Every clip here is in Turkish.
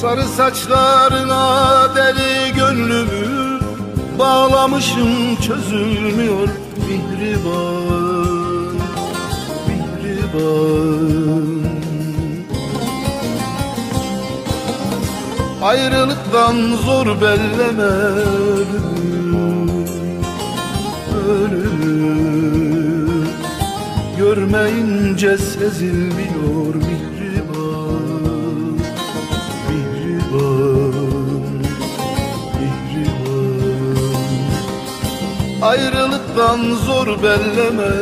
Sarı saçlarına deli gönlümü Bağlamışım çözülmüyor mihriban Mihriban Ayrılıktan zor belleme ölümü Ölümü Görmeyince sezilmiyor Ayrılıktan zor belleme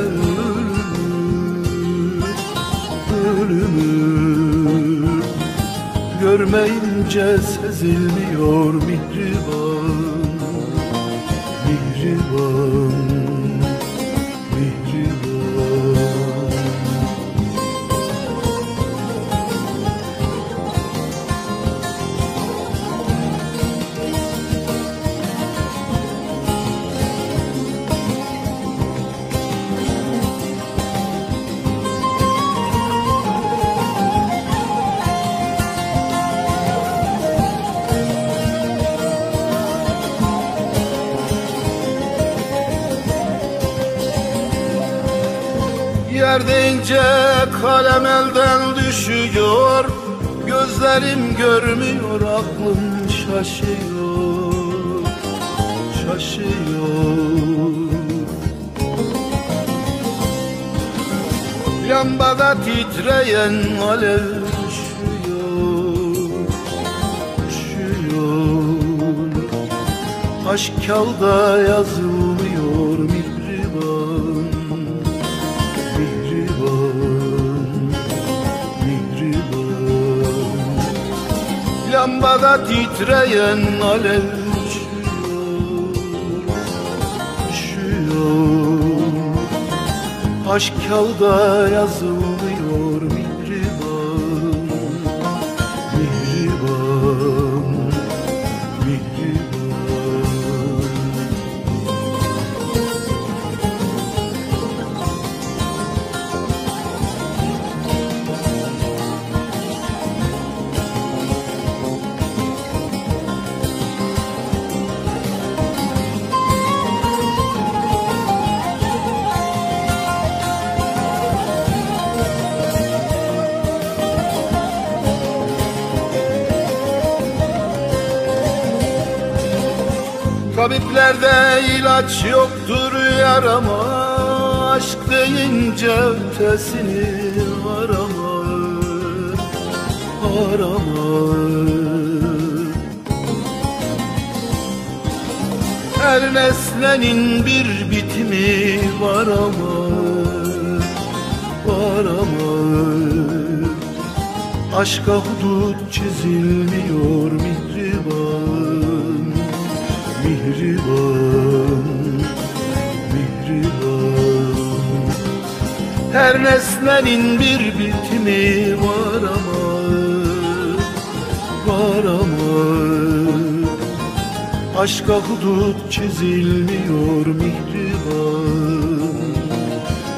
ölümü Ölümü. Görmeyince sezilmiyor mihriban Mihriban Yer deyince kalem elden düşüyor Gözlerim görmüyor aklım şaşıyor Şaşıyor. Lambada titreyen alev üşüyor Üşüyor Aşk kağıda yazılmıyor Mihriban Lambada titreyen alev Aşk kağıda yazılmıyor mihriban Tabiplerde ilaç yoktur yarama Aşk deyince ötesini arama Arama Her nesnenin bir bitimi var ama Var ama Aşka hudut çizilmiyor mihriban mihriban Mihriban. Her nesnenin bir bitimi var ama Var ama. Aşka hudut çizilmiyor mihriban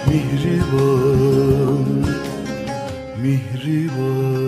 Mihriban Mihriban.